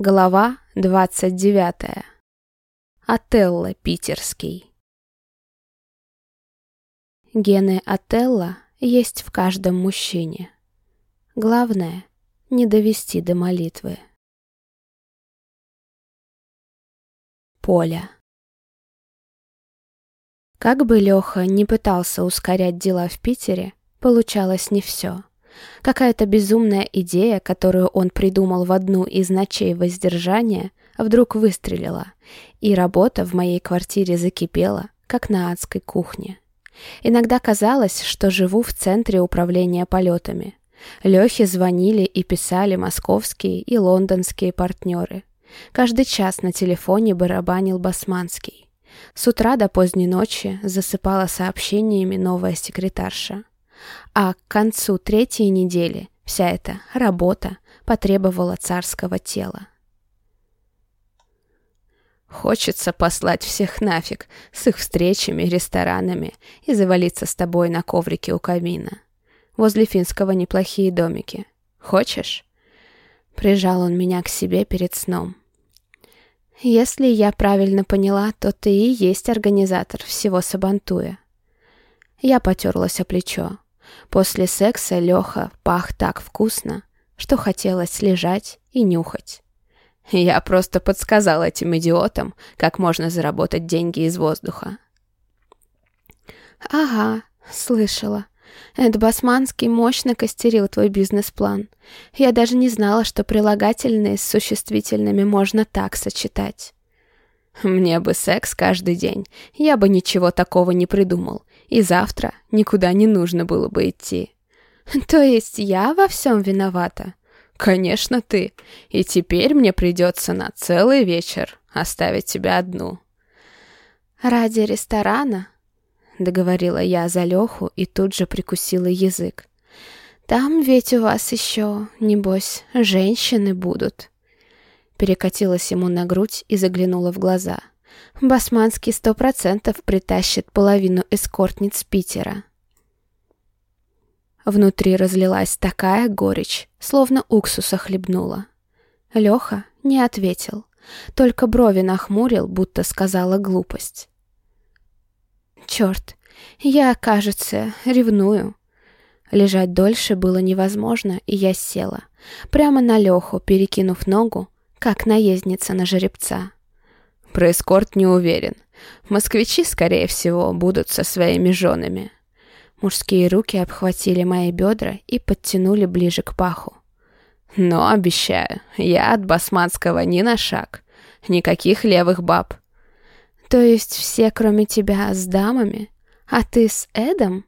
Глава 29. Отелло питерский. Гены Отелло есть в каждом мужчине. Главное — не довести до молитвы. Поля. Как бы Леха не пытался ускорять дела в Питере, получалось не все. Какая-то безумная идея, которую он придумал в одну из ночей воздержания, вдруг выстрелила, и работа в моей квартире закипела, как на адской кухне. Иногда казалось, что живу в центре управления полетами. Лехе звонили и писали московские и лондонские партнеры. Каждый час на телефоне барабанил Басманский. С утра до поздней ночи засыпала сообщениями новая секретарша. А к концу третьей недели вся эта работа потребовала царского тела. Хочется послать всех нафиг с их встречами, ресторанами и завалиться с тобой на коврике у камина. Возле финского неплохие домики. Хочешь? Прижал он меня к себе перед сном. Если я правильно поняла, то ты и есть организатор всего Сабантуя. Я потерлась о плечо. После секса Леха пах так вкусно, что хотелось лежать и нюхать. Я просто подсказал этим идиотам, как можно заработать деньги из воздуха. «Ага, слышала. Эд Басманский мощно костерил твой бизнес-план. Я даже не знала, что прилагательные с существительными можно так сочетать». «Мне бы секс каждый день, я бы ничего такого не придумал и завтра никуда не нужно было бы идти. То есть я во всем виновата? Конечно, ты. И теперь мне придется на целый вечер оставить тебя одну. Ради ресторана? Договорила я за Леху и тут же прикусила язык. Там ведь у вас еще, небось, женщины будут. Перекатилась ему на грудь и заглянула в глаза — Басманский сто процентов притащит половину эскортниц Питера. Внутри разлилась такая горечь, словно уксуса хлебнула. Леха не ответил, только брови нахмурил, будто сказала глупость. Черт, я, кажется, ревную. Лежать дольше было невозможно, и я села, прямо на Леху, перекинув ногу, как наездница на жеребца. Про эскорт не уверен. Москвичи, скорее всего, будут со своими женами. Мужские руки обхватили мои бедра и подтянули ближе к паху. Но, обещаю, я от басманского ни на шаг. Никаких левых баб. То есть все, кроме тебя, с дамами? А ты с Эдом?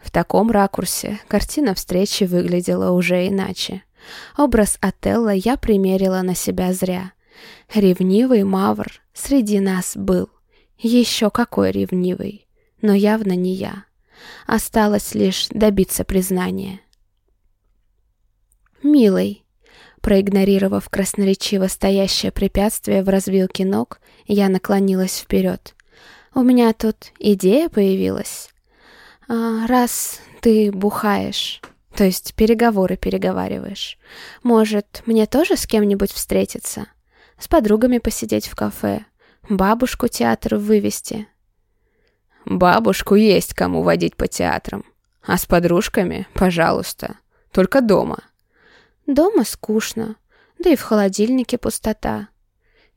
В таком ракурсе картина встречи выглядела уже иначе. Образ Отелла я примерила на себя зря. Ревнивый Мавр среди нас был. Еще какой ревнивый, но явно не я. Осталось лишь добиться признания. «Милый», проигнорировав красноречиво стоящее препятствие в развилке ног, я наклонилась вперед. «У меня тут идея появилась. А, раз ты бухаешь, то есть переговоры переговариваешь, может, мне тоже с кем-нибудь встретиться?» С подругами посидеть в кафе, бабушку театр вывести. Бабушку есть кому водить по театрам, а с подружками, пожалуйста, только дома. Дома скучно, да и в холодильнике пустота.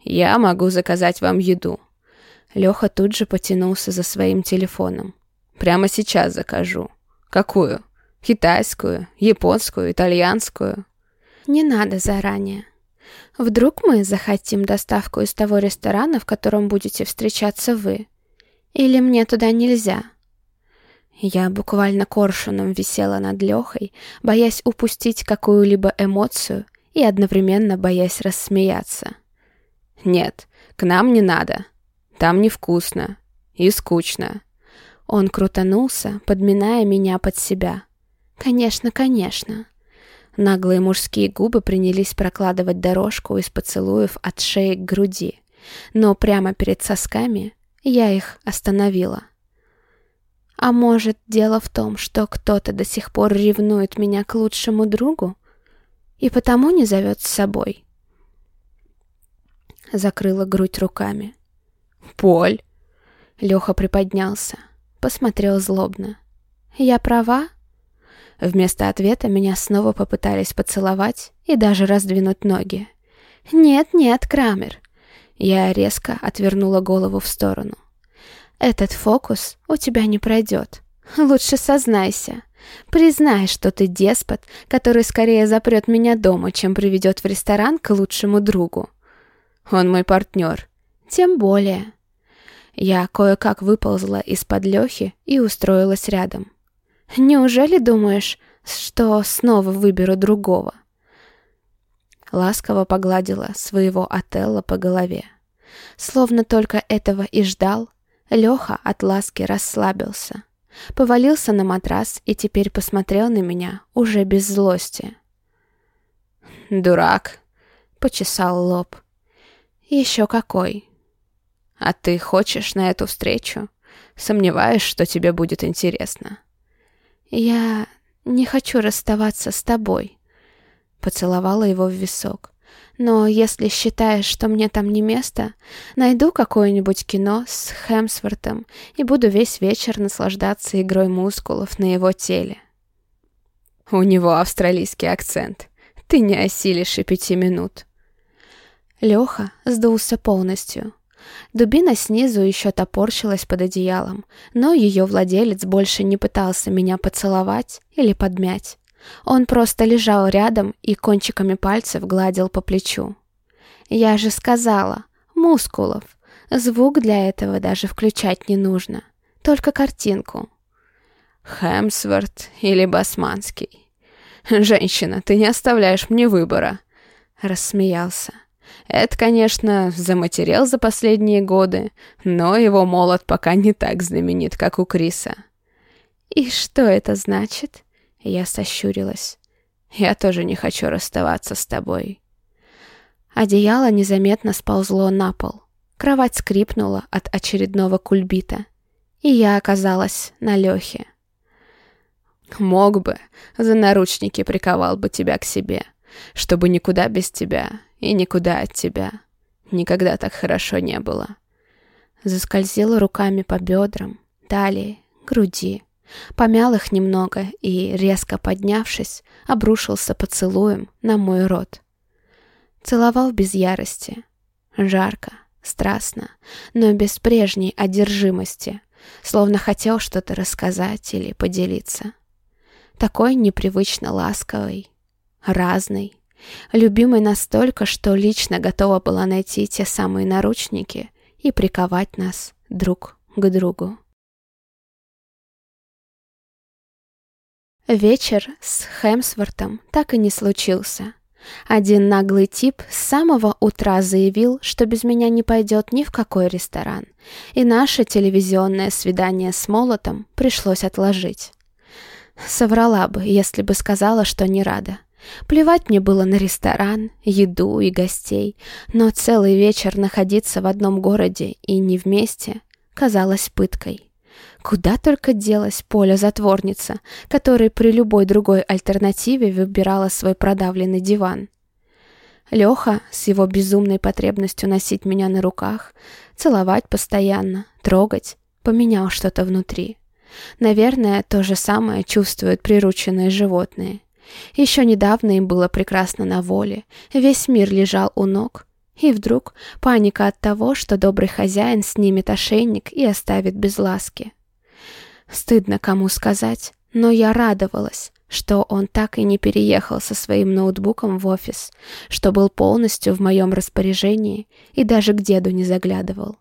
Я могу заказать вам еду. Леха тут же потянулся за своим телефоном. Прямо сейчас закажу. Какую? Китайскую, японскую, итальянскую? Не надо заранее. Вдруг мы захотим доставку из того ресторана, в котором будете встречаться вы? Или мне туда нельзя?» Я буквально коршуном висела над Лехой, боясь упустить какую-либо эмоцию и одновременно боясь рассмеяться. «Нет, к нам не надо. Там невкусно и скучно». Он крутанулся, подминая меня под себя. «Конечно, конечно». Наглые мужские губы принялись прокладывать дорожку из поцелуев от шеи к груди. Но прямо перед сосками я их остановила. А может, дело в том, что кто-то до сих пор ревнует меня к лучшему другу и потому не зовет с собой? Закрыла грудь руками. «Поль!» Леха приподнялся, посмотрел злобно. «Я права?» Вместо ответа меня снова попытались поцеловать и даже раздвинуть ноги. «Нет-нет, Крамер!» Я резко отвернула голову в сторону. «Этот фокус у тебя не пройдет. Лучше сознайся. Признай, что ты деспот, который скорее запрет меня дома, чем приведет в ресторан к лучшему другу. Он мой партнер. Тем более». Я кое-как выползла из-под Лехи и устроилась рядом. «Неужели думаешь, что снова выберу другого?» Ласково погладила своего Отелла по голове. Словно только этого и ждал, Леха от ласки расслабился. Повалился на матрас и теперь посмотрел на меня уже без злости. «Дурак!» — почесал лоб. «Еще какой!» «А ты хочешь на эту встречу? Сомневаюсь, что тебе будет интересно». «Я не хочу расставаться с тобой», — поцеловала его в висок. «Но если считаешь, что мне там не место, найду какое-нибудь кино с Хемсвортом и буду весь вечер наслаждаться игрой мускулов на его теле». «У него австралийский акцент. Ты не осилишь и пяти минут». Леха сдулся полностью. Дубина снизу еще топорщилась под одеялом, но ее владелец больше не пытался меня поцеловать или подмять. Он просто лежал рядом и кончиками пальцев гладил по плечу. Я же сказала, мускулов. Звук для этого даже включать не нужно. Только картинку. Хемсворт или Басманский. Женщина, ты не оставляешь мне выбора. Рассмеялся. Это, конечно, заматерел за последние годы, но его молот пока не так знаменит, как у Криса. «И что это значит?» Я сощурилась. «Я тоже не хочу расставаться с тобой». Одеяло незаметно сползло на пол. Кровать скрипнула от очередного кульбита. И я оказалась на Лехе. «Мог бы, за наручники приковал бы тебя к себе, чтобы никуда без тебя и никуда от тебя. Никогда так хорошо не было». Заскользила руками по бедрам, талии, груди. Помял их немного и, резко поднявшись, обрушился поцелуем на мой рот. Целовал без ярости. Жарко, страстно, но без прежней одержимости, словно хотел что-то рассказать или поделиться. Такой непривычно ласковый, разный, любимый настолько, что лично готова была найти те самые наручники и приковать нас друг к другу. Вечер с Хемсвортом так и не случился. Один наглый тип с самого утра заявил, что без меня не пойдет ни в какой ресторан, и наше телевизионное свидание с Молотом пришлось отложить. Соврала бы, если бы сказала, что не рада. Плевать мне было на ресторан, еду и гостей, но целый вечер находиться в одном городе и не вместе казалось пыткой. Куда только делась Поля-затворница, которая при любой другой альтернативе выбирала свой продавленный диван. Леха с его безумной потребностью носить меня на руках, целовать постоянно, трогать, поменял что-то внутри. Наверное, то же самое чувствуют прирученные животные. Еще недавно им было прекрасно на воле, весь мир лежал у ног, и вдруг паника от того, что добрый хозяин снимет ошейник и оставит без ласки. Стыдно кому сказать, но я радовалась, что он так и не переехал со своим ноутбуком в офис, что был полностью в моем распоряжении и даже к деду не заглядывал.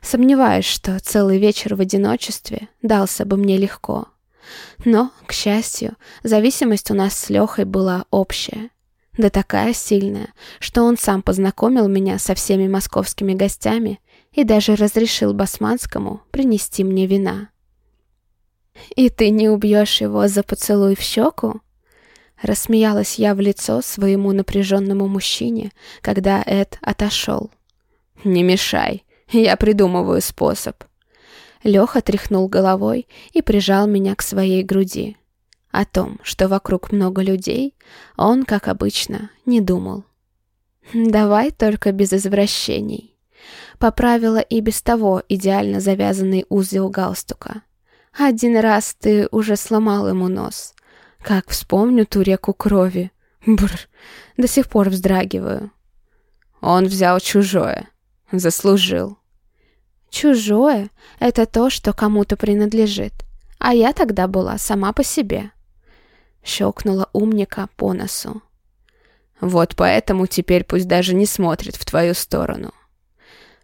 Сомневаюсь, что целый вечер в одиночестве дался бы мне легко. Но, к счастью, зависимость у нас с Лехой была общая. Да такая сильная, что он сам познакомил меня со всеми московскими гостями и даже разрешил Басманскому принести мне вина. «И ты не убьешь его за поцелуй в щеку?» Рассмеялась я в лицо своему напряженному мужчине, когда Эд отошел. «Не мешай, я придумываю способ». Леха тряхнул головой и прижал меня к своей груди. О том, что вокруг много людей, он, как обычно, не думал. Давай только без извращений. Поправила и без того идеально завязанный узел галстука. Один раз ты уже сломал ему нос. Как вспомню ту реку крови. Бррр, до сих пор вздрагиваю. Он взял чужое. Заслужил. Чужое — это то, что кому-то принадлежит. А я тогда была сама по себе. Щелкнула умника по носу. Вот поэтому теперь пусть даже не смотрит в твою сторону.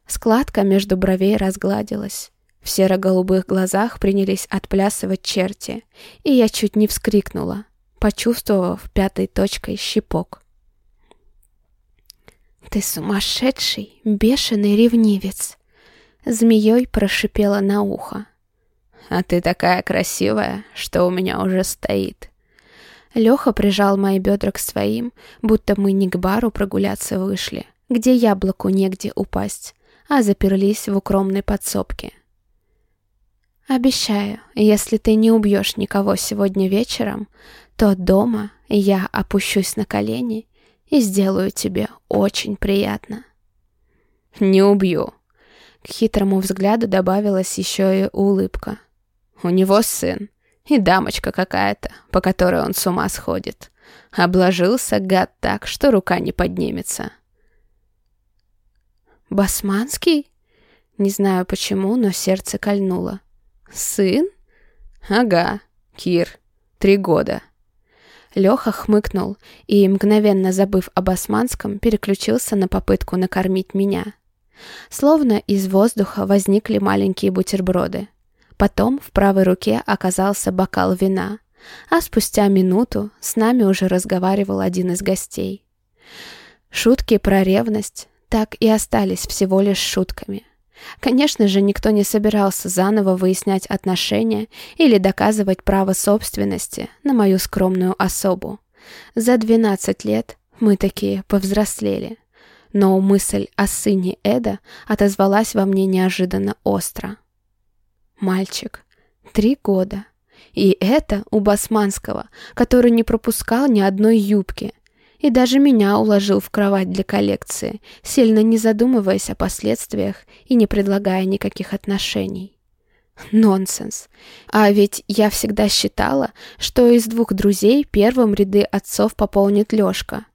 Складка между бровей разгладилась. В серо-голубых глазах принялись отплясывать черти, и я чуть не вскрикнула, почувствовав пятой точкой щипок. «Ты сумасшедший, бешеный ревнивец!» Змеей прошипела на ухо. «А ты такая красивая, что у меня уже стоит!» Леха прижал мои бедра к своим, будто мы не к бару прогуляться вышли, где яблоку негде упасть, а заперлись в укромной подсобке. «Обещаю, если ты не убьешь никого сегодня вечером, то дома я опущусь на колени и сделаю тебе очень приятно». «Не убью». К хитрому взгляду добавилась еще и улыбка. «У него сын, и дамочка какая-то, по которой он с ума сходит. Обложился гад так, что рука не поднимется. «Басманский?» Не знаю почему, но сердце кольнуло. «Сын?» «Ага, Кир. Три года». Леха хмыкнул и, мгновенно забыв об османском, переключился на попытку накормить меня. Словно из воздуха возникли маленькие бутерброды. Потом в правой руке оказался бокал вина, а спустя минуту с нами уже разговаривал один из гостей. Шутки про ревность так и остались всего лишь шутками. Конечно же, никто не собирался заново выяснять отношения или доказывать право собственности на мою скромную особу. За 12 лет мы такие повзрослели. Но мысль о сыне Эда отозвалась во мне неожиданно остро. Мальчик. Три года. И это у Басманского, который не пропускал ни одной юбки. И даже меня уложил в кровать для коллекции, сильно не задумываясь о последствиях и не предлагая никаких отношений. Нонсенс. А ведь я всегда считала, что из двух друзей первым ряды отцов пополнит Лёшка.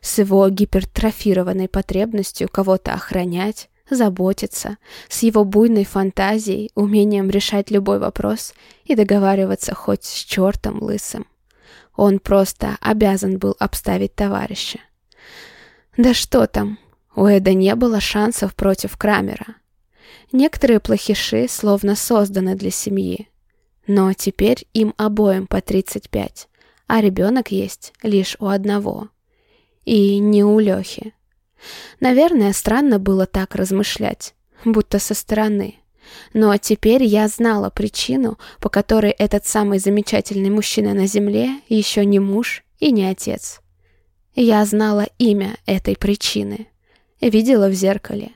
С его гипертрофированной потребностью кого-то охранять, заботиться, с его буйной фантазией, умением решать любой вопрос и договариваться хоть с чертом лысым. Он просто обязан был обставить товарища. Да что там, у Эда не было шансов против Крамера. Некоторые плохиши словно созданы для семьи. Но теперь им обоим по 35, а ребенок есть лишь у одного. И не у Лехи. Наверное, странно было так размышлять, будто со стороны. Но теперь я знала причину, по которой этот самый замечательный мужчина на земле еще не муж и не отец. Я знала имя этой причины. Видела в зеркале.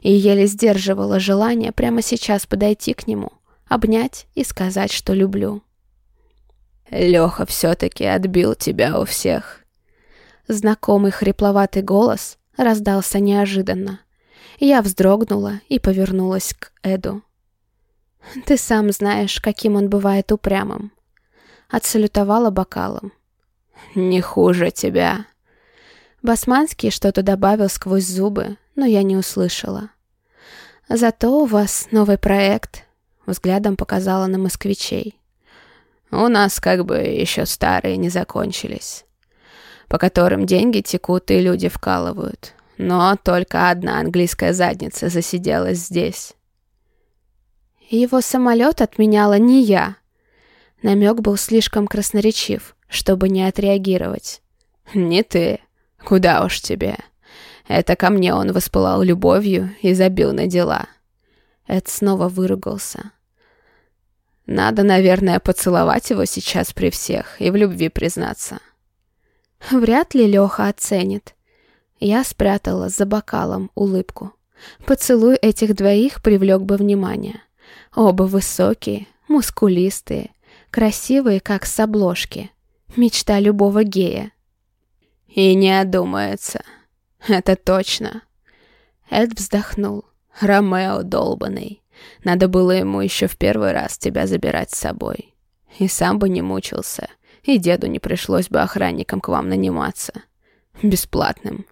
И еле сдерживала желание прямо сейчас подойти к нему, обнять и сказать, что люблю. «Леха все-таки отбил тебя у всех». Знакомый хрипловатый голос раздался неожиданно. Я вздрогнула и повернулась к Эду. «Ты сам знаешь, каким он бывает упрямым». Отсалютовала бокалом. «Не хуже тебя». Басманский что-то добавил сквозь зубы, но я не услышала. «Зато у вас новый проект», — взглядом показала на москвичей. «У нас как бы еще старые не закончились» по которым деньги текут и люди вкалывают. Но только одна английская задница засиделась здесь. Его самолет отменяла не я. Намек был слишком красноречив, чтобы не отреагировать. «Не ты. Куда уж тебе. Это ко мне он воспылал любовью и забил на дела». Эд снова выругался. «Надо, наверное, поцеловать его сейчас при всех и в любви признаться». Вряд ли Леха оценит. Я спрятала за бокалом улыбку. Поцелуй этих двоих привлек бы внимание. Оба высокие, мускулистые, красивые, как с обложки. Мечта любого гея. И не одумается. Это точно. Эд вздохнул. Ромео долбанный. Надо было ему еще в первый раз тебя забирать с собой. И сам бы не мучился. И деду не пришлось бы охранникам к вам наниматься. Бесплатным.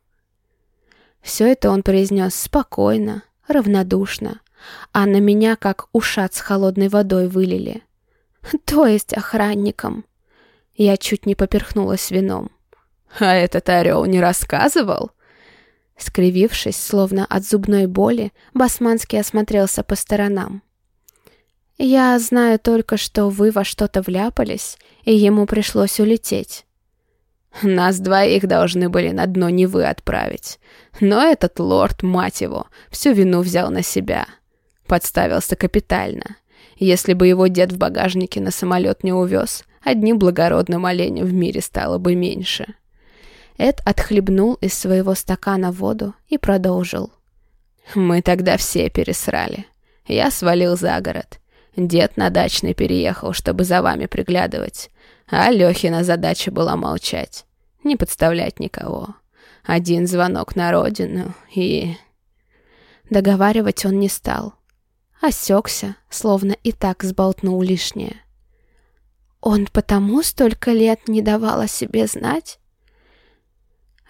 Все это он произнес спокойно, равнодушно, а на меня как ушат с холодной водой вылили. То есть охранникам. Я чуть не поперхнулась вином. «А этот орел не рассказывал?» Скривившись, словно от зубной боли, Басманский осмотрелся по сторонам. «Я знаю только, что вы во что-то вляпались, и ему пришлось улететь. Нас двоих должны были на дно Невы отправить. Но этот лорд, мать его, всю вину взял на себя. Подставился капитально. Если бы его дед в багажнике на самолет не увез, одним благородным оленем в мире стало бы меньше». Эд отхлебнул из своего стакана воду и продолжил. «Мы тогда все пересрали. Я свалил за город. Дед на дачный переехал, чтобы за вами приглядывать. А Лехина задача была молчать. Не подставлять никого. Один звонок на родину и... Договаривать он не стал. Осекся, словно и так сболтнул лишнее. Он потому столько лет не давал о себе знать?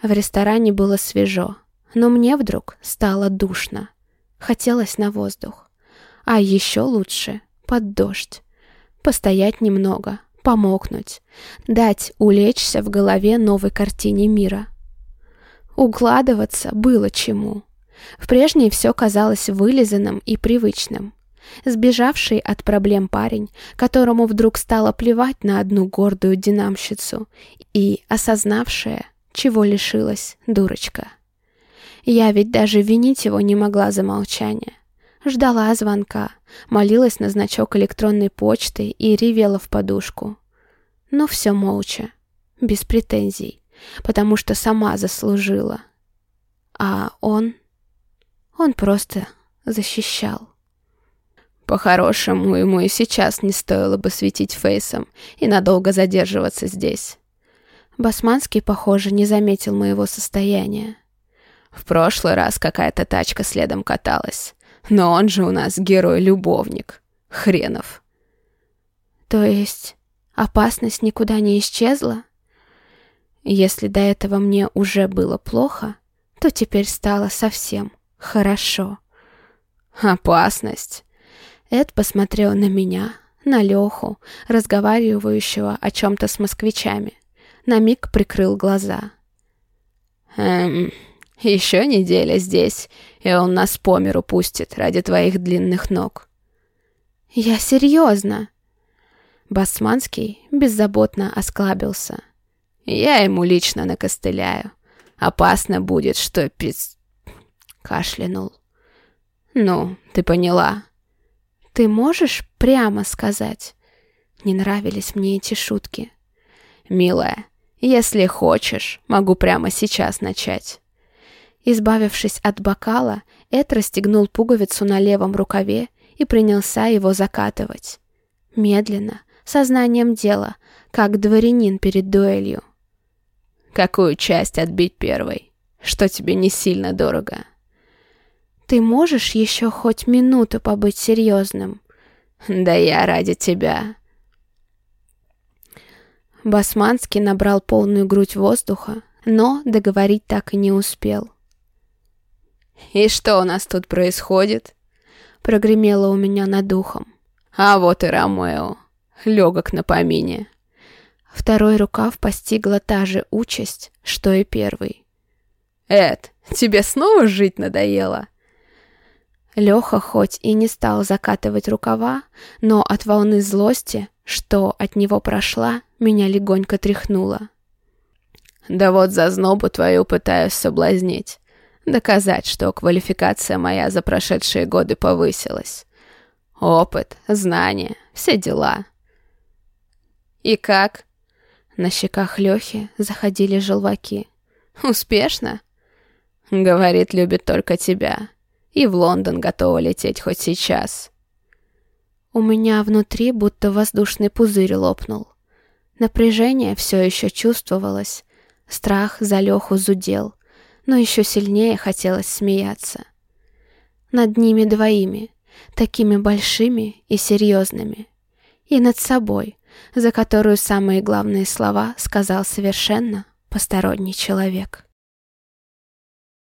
В ресторане было свежо, но мне вдруг стало душно. Хотелось на воздух. А еще лучше под дождь. Постоять немного, помокнуть, дать улечься в голове новой картине мира. Укладываться было чему. В прежней все казалось вылизанным и привычным. Сбежавший от проблем парень, которому вдруг стало плевать на одну гордую динамщицу, и осознавшая, чего лишилась дурочка. Я ведь даже винить его не могла за молчание. Ждала звонка, молилась на значок электронной почты и ревела в подушку. Но все молча, без претензий, потому что сама заслужила. А он... он просто защищал. По-хорошему, ему и сейчас не стоило бы светить фейсом и надолго задерживаться здесь. Басманский, похоже, не заметил моего состояния. В прошлый раз какая-то тачка следом каталась. Но он же у нас герой-любовник. Хренов. То есть опасность никуда не исчезла? Если до этого мне уже было плохо, то теперь стало совсем хорошо. Опасность. Эд посмотрел на меня, на Леху, разговаривающего о чем-то с москвичами на миг прикрыл глаза. «Эм, еще неделя здесь, и он нас по миру пустит ради твоих длинных ног». «Я серьезно!» Басманский беззаботно осклабился. «Я ему лично накостыляю. Опасно будет, что пиц...» Кашлянул. «Ну, ты поняла». «Ты можешь прямо сказать?» Не нравились мне эти шутки. «Милая, если хочешь, могу прямо сейчас начать. Избавившись от бокала, Эд расстегнул пуговицу на левом рукаве и принялся его закатывать. Медленно, сознанием дела, как дворянин перед дуэлью. «Какую часть отбить первой? Что тебе не сильно дорого?» «Ты можешь еще хоть минуту побыть серьезным?» «Да я ради тебя. Басманский набрал полную грудь воздуха, но договорить так и не успел. «И что у нас тут происходит?» Прогремело у меня над духом. «А вот и Ромео. Легок на помине». Второй рукав постигла та же участь, что и первый. «Эд, тебе снова жить надоело?» Леха хоть и не стал закатывать рукава, но от волны злости, что от него прошла, меня легонько тряхнуло. «Да вот за знобу твою пытаюсь соблазнить. Доказать, что квалификация моя за прошедшие годы повысилась. Опыт, знания, все дела». «И как?» На щеках Лехи заходили желваки. «Успешно?» «Говорит, любит только тебя. И в Лондон готова лететь хоть сейчас». У меня внутри будто воздушный пузырь лопнул. Напряжение все еще чувствовалось. Страх за Леху зудел. Но еще сильнее хотелось смеяться. Над ними двоими, такими большими и серьезными. И над собой, за которую самые главные слова сказал совершенно посторонний человек.